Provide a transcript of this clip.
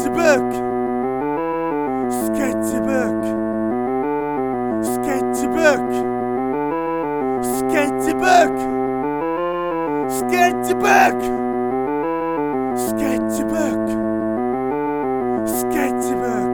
Sketchbook. Sketchbook. Sketchbook. Sketchbook. Sketchbook. Sketchbook. Sketchbook.